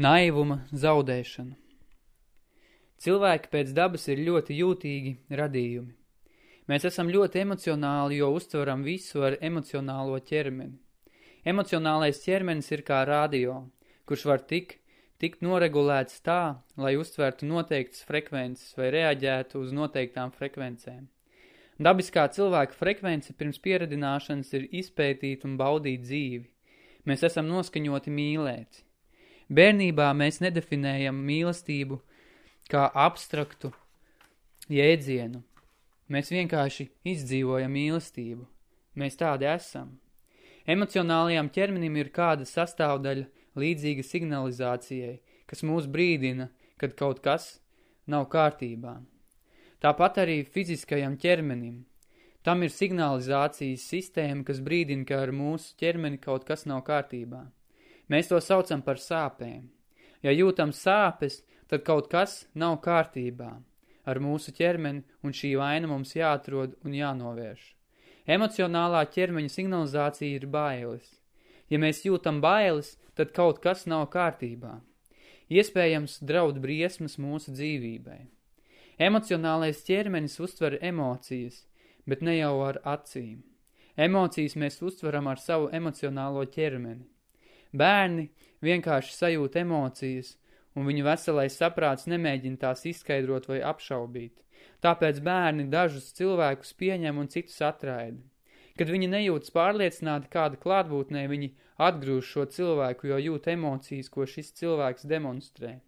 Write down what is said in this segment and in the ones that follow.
Naivuma zaudēšana Cilvēki pēc dabas ir ļoti jūtīgi radījumi. Mēs esam ļoti emocionāli, jo uztveram visu ar emocionālo ķermeni. Emocionālais ķermenis ir kā radio, kurš var tik, tikt noregulēts tā, lai uztvertu noteiktas frekvences vai reaģētu uz noteiktām frekvencēm. Dabiskā cilvēka frekvence pirms pieredināšanas ir izpētīt un baudīt dzīvi. Mēs esam noskaņoti mīlēt. Bērnībā mēs nedefinējam mīlestību kā abstraktu jēdzienu. Mēs vienkārši izdzīvojam mīlestību. Mēs tādi esam. Emocionālajām ķermenim ir kāda sastāvdaļa līdzīga signalizācijai, kas mūs brīdina, kad kaut kas nav kārtībā. Tāpat arī fiziskajam ķermenim. Tam ir signalizācijas sistēma, kas brīdina, ka ar mūsu ķermeni kaut kas nav kārtībā. Mēs to saucam par sāpēm. Ja jūtam sāpes, tad kaut kas nav kārtībā ar mūsu ķermeni, un šī vaina mums jāatrod un jānovērš. Emocionālā ķermeņa signalizācija ir bailes. Ja mēs jūtam bailes, tad kaut kas nav kārtībā. Iespējams draud briesmas mūsu dzīvībai. Emocionālais ķermenis uztver emocijas, bet ne jau ar acīm. Emocijas mēs uztveram ar savu emocionālo ķermeni. Bērni vienkārši sajūt emocijas, un viņu veselais saprāts nemēģina tās izskaidrot vai apšaubīt. Tāpēc bērni dažus cilvēkus pieņem un citus atraida. Kad viņi nejūtas pārliecināti kāda klātbūtnē, viņi atgrūž šo cilvēku, jo jūt emocijas, ko šis cilvēks demonstrē.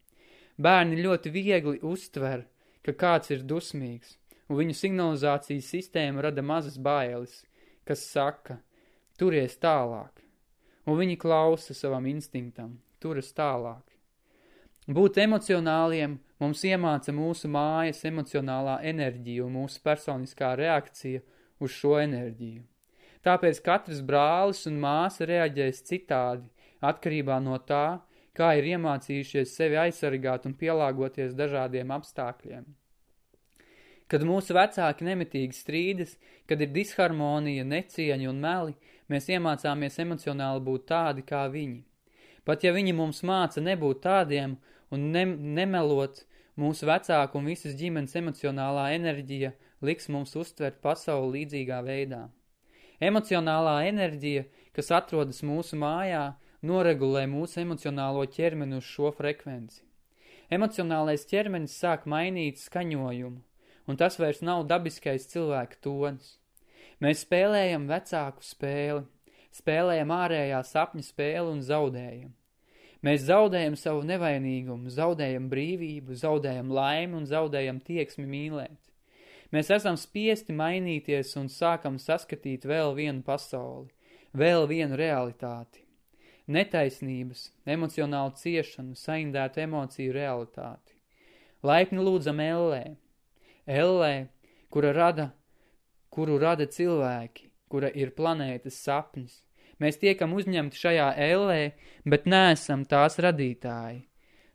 Bērni ļoti viegli uztver, ka kāds ir dusmīgs, un viņu signalizācijas sistēma rada mazas bailes, kas saka, turies tālāk un viņi klausa savam instinktam, turas tālāk. Būt emocionāliem mums iemāca mūsu mājas emocionālā enerģija un mūsu personiskā reakcija uz šo enerģiju. Tāpēc katrs brālis un māsa reaģēs citādi, atkarībā no tā, kā ir iemācījušies sevi aizsargāt un pielāgoties dažādiem apstākļiem. Kad mūsu vecāki nemitīgi strīdas, kad ir disharmonija, necieņa un meli, mēs iemācāmies emocionāli būt tādi kā viņi. Pat ja viņi mums māca nebūt tādiem un ne, nemelot, mūsu vecāku un visas ģimenes emocionālā enerģija liks mums uztvert pasauli līdzīgā veidā. Emocionālā enerģija, kas atrodas mūsu mājā, noregulē mūsu emocionālo ķermeni uz šo frekvenci. Emocionālais ķermenis sāk mainīt skaņojumu, un tas vairs nav dabiskais cilvēka tonis. Mēs spēlējam vecāku spēli, spēlējam ārējā sapņa spēli un zaudējam. Mēs zaudējam savu nevainīgumu, zaudējam brīvību, zaudējam laimi un zaudējam tieksmi mīlēt. Mēs esam spiesti mainīties un sākam saskatīt vēl vienu pasauli, vēl vienu realitāti. Netaisnības, emocionālu ciešanu, saindētu emociju realitāti. Laipni lūdzam Ellē. Ellē, kura rada kuru rada cilvēki, kura ir planētas sapnis. Mēs tiekam uzņemti šajā ellē, bet neesam tās radītāji.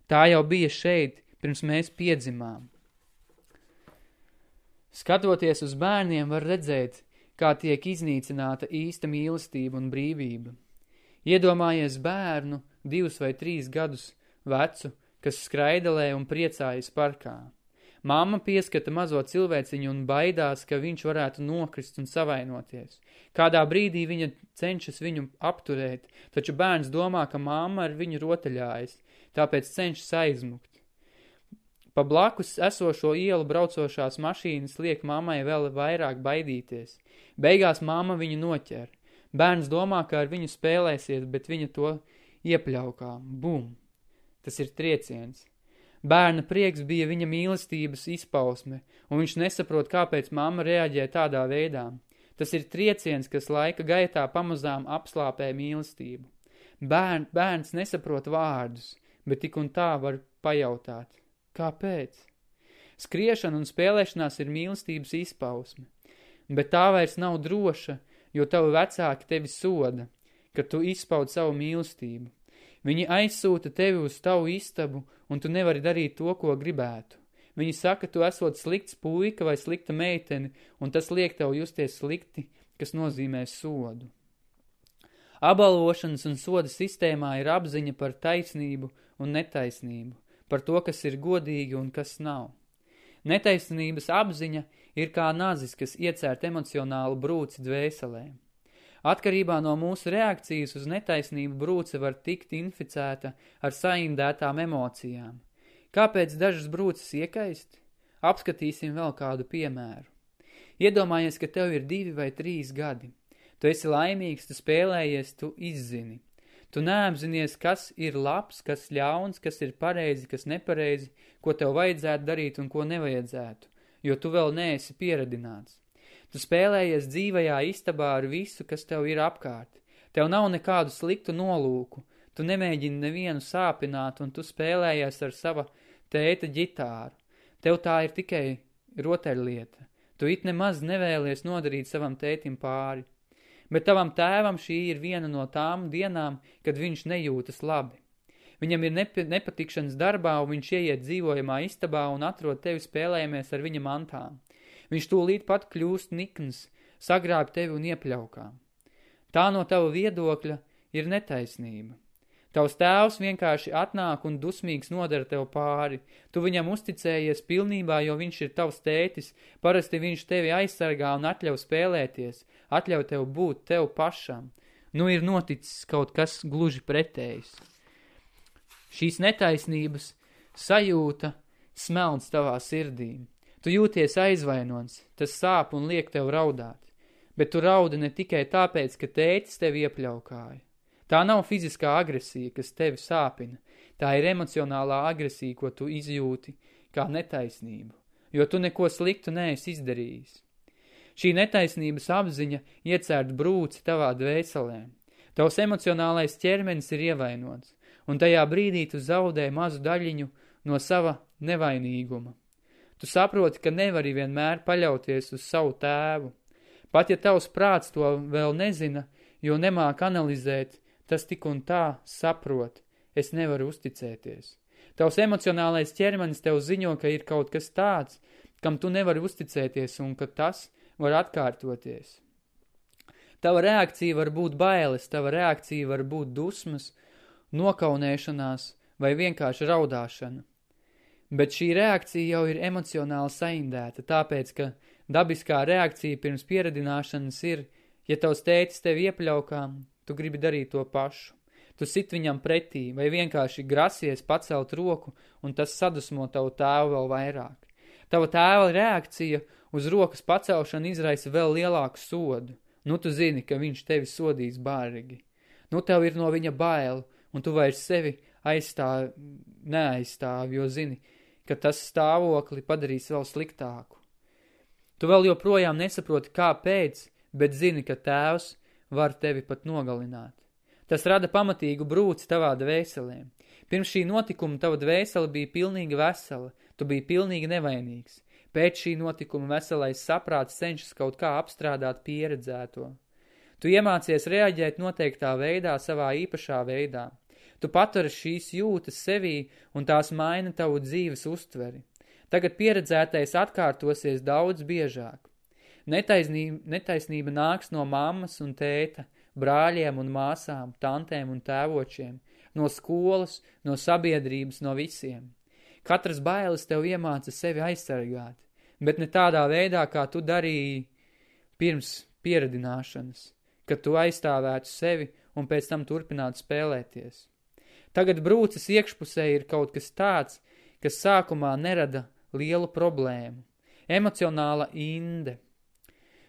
Tā jau bija šeit, pirms mēs piedzimām. Skatoties uz bērniem var redzēt, kā tiek iznīcināta īsta mīlestība un brīvība. Iedomājies bērnu, divus vai trīs gadus vecu, kas skraidelē un priecājas parkā. Mamma pieskata mazo cilvēciņu un baidās, ka viņš varētu nokrist un savainoties. Kādā brīdī viņa cenšas viņu apturēt, taču bērns domā, ka mamma ar viņu rotaļājas, tāpēc cenšas aizmukt. Pa blakus esošo ielu braucošās mašīnas liek mammai vēl vairāk baidīties. Beigās mamma viņu noķer. Bērns domā, ka ar viņu spēlēsies, bet viņa to iepļaukā. Bum! Tas ir trieciens. Bērna prieks bija viņa mīlestības izpausme, un viņš nesaprot, kāpēc mamma reaģē tādā veidā. Tas ir trieciens, kas laika gaitā pamazām apslāpē mīlestību. Bērn, bērns nesaprot vārdus, bet tik un tā var pajautāt. Kāpēc? Skriešana un spēlēšanās ir mīlestības izpausme, bet tā vairs nav droša, jo tavi vecāki tevi soda, ka tu izpaud savu mīlestību. Viņi aizsūta tevi uz tavu istabu, un tu nevari darīt to, ko gribētu. Viņi saka, tu esot slikts puika vai slikta meitene, un tas liek tev justies slikti, kas nozīmē sodu. Apbalvošanas un soda sistēmā ir apziņa par taisnību un netaisnību, par to, kas ir godīgi un kas nav. Netaisnības apziņa ir kā nazis, kas iecērt emocionālu brūci dvēselē. Atkarībā no mūsu reakcijas uz netaisnību brūce var tikt inficēta ar saindētām emocijām. Kāpēc dažas brūces iekaist? Apskatīsim vēl kādu piemēru. Iedomājies, ka tev ir divi vai trīs gadi. Tu esi laimīgs, tu spēlējies, tu izzini. Tu neapzinies, kas ir labs, kas ļauns, kas ir pareizi, kas nepareizi, ko tev vajadzētu darīt un ko nevajadzētu, jo tu vēl neesi pieradināts. Tu spēlējies dzīvajā istabā ar visu, kas tev ir apkārt. Tev nav nekādu sliktu nolūku, tu nemēģini nevienu sāpināt un tu spēlējies ar sava tēta ģitāru. Tev tā ir tikai rotaļlieta. Tu it nemaz nevēlies nodarīt savam tētim pāri bet tavam tēvam šī ir viena no tām dienām, kad viņš nejūtas labi. Viņam ir nepa nepatikšanas darbā, un viņš ieiet dzīvojamā istabā un atrod tevi spēlējamies ar viņa mantām. Viņš tūlīt pat kļūst nikns, sagrāb tevi un iepļaukā. Tā no tava viedokļa ir netaisnība. Tavs tēvs vienkārši atnāk un dusmīgs nodara tev pāri. Tu viņam uzticējies pilnībā, jo viņš ir tavs tētis. Parasti viņš tevi aizsargā un atļauj spēlēties, atļauj tev būt tev pašam. Nu ir noticis kaut kas gluži pretējs. Šīs netaisnības sajūta smelns tavā sirdī. Tu jūties aizvainots, tas sāp un liek tev raudāt. Bet tu raudi ne tikai tāpēc, ka tētis tevi iepļaukāja. Tā nav fiziskā agresija, kas tevi sāpina. Tā ir emocionālā agresija, ko tu izjūti kā netaisnību, jo tu neko sliktu neesi izdarījis. Šī netaisnības apziņa iecērt brūci tavā dvēselē. Tavs emocionālais ķermenis ir ievainots, un tajā brīdī tu zaudē mazu daļiņu no sava nevainīguma. Tu saproti, ka nevari vienmēr paļauties uz savu tēvu. Pat ja tavs prāts to vēl nezina, jo nemāk analizēt, Tas tik un tā saprot, es nevaru uzticēties. Tavs emocionālais ķermenis tev ziņo, ka ir kaut kas tāds, kam tu nevari uzticēties un ka tas var atkārtoties. Tava reakcija var būt bailes, tava reakcija var būt dusmas, nokaunēšanās vai vienkārši raudāšana. Bet šī reakcija jau ir emocionāli saindēta, tāpēc, ka dabiskā reakcija pirms pieradināšanas ir, ja tavs tētis tevi iepļaukām, Tu gribi darīt to pašu. Tu sit viņam pretī vai vienkārši grasies pacelt roku, un tas sadusmo tavu tēvu vēl vairāk. Tava tēva reakcija uz rokas pacelšanu izraisa vēl lielāku sodu. Nu tu zini, ka viņš tevi sodīs bārigi. Nu tev ir no viņa bail, un tu vairs sevi aizstāvi, neaizstāvi, jo zini, ka tas stāvokli padarīs vēl sliktāku. Tu vēl joprojām nesaproti, kāpēc, bet zini, ka tēvs – var tevi pat nogalināt. Tas rada pamatīgu brūci tavā dvēselē. Pirms šī notikuma tava dvēsele bija pilnīgi vesela, tu biji pilnīgi nevainīgs. Pēc šī notikuma veselais saprāts cenšas kaut kā apstrādāt pieredzēto. Tu iemācies reaģēt noteiktā veidā, savā īpašā veidā. Tu paturi šīs jūtas sevī un tās maina tavu dzīves uztveri. Tagad pieredzētais atkārtosies daudz biežāk. Netaisnība, netaisnība nāks no mammas un tēta, brāļiem un māsām, tantēm un tēvočiem, no skolas, no sabiedrības, no visiem. Katras bailes tev iemāca sevi aizsargāt, bet ne tādā veidā, kā tu darīji pirms pieradināšanas, kad tu aizstāvētu sevi un pēc tam turpinātu spēlēties. Tagad brūces iekšpusē ir kaut kas tāds, kas sākumā nerada lielu problēmu. Emocionāla inde –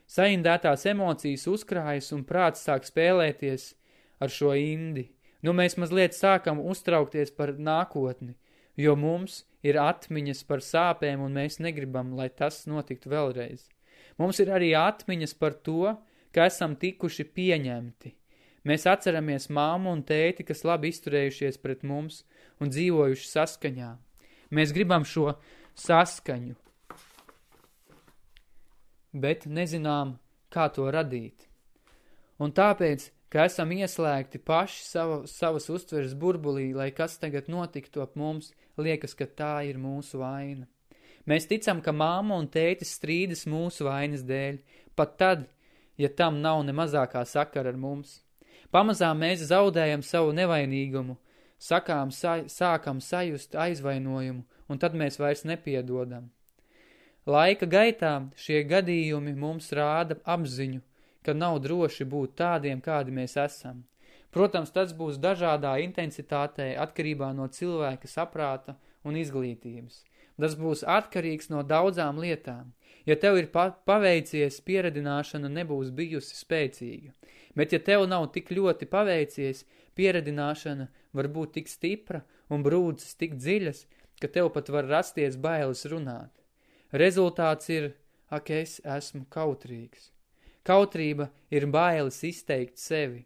Saindētās emocijas uzkrājas un prāts sāk spēlēties ar šo indi. Nu mēs mazliet sākam uztraukties par nākotni, jo mums ir atmiņas par sāpēm un mēs negribam, lai tas notiktu vēlreiz. Mums ir arī atmiņas par to, ka esam tikuši pieņemti. Mēs atceramies māmu un tēti, kas labi izturējušies pret mums un dzīvojuši saskaņā. Mēs gribam šo saskaņu, bet nezinām, kā to radīt. Un tāpēc, ka esam ieslēgti paši sava, savas uztveres burbulī, lai kas tagad notiktu ap mums, liekas, ka tā ir mūsu vaina. Mēs ticam, ka māma un tētis strīdas mūsu vainas dēļ, pat tad, ja tam nav ne mazākā sakara ar mums. Pamazām mēs zaudējam savu nevainīgumu, sakām, sa sākam sajust aizvainojumu, un tad mēs vairs nepiedodam. Laika gaitā šie gadījumi mums rāda apziņu, ka nav droši būt tādiem, kādi mēs esam. Protams, tas būs dažādā intensitātē atkarībā no cilvēka saprāta un izglītības. Tas būs atkarīgs no daudzām lietām. Ja tev ir pa paveicies, pieredināšana nebūs bijusi spēcīga. Bet ja tev nav tik ļoti paveicies, pieredināšana var būt tik stipra un brūces tik dziļas, ka tev pat var rasties bailes runāt. Rezultāts ir, ak, es esmu kautrīgs. Kautrība ir bailes izteikt sevi.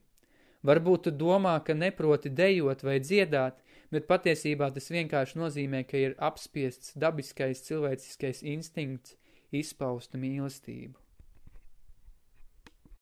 Varbūt tu domā, ka neproti dejot vai dziedāt, bet patiesībā tas vienkārši nozīmē, ka ir apspiests dabiskais cilvēciskais instinkts izpausta mīlestību.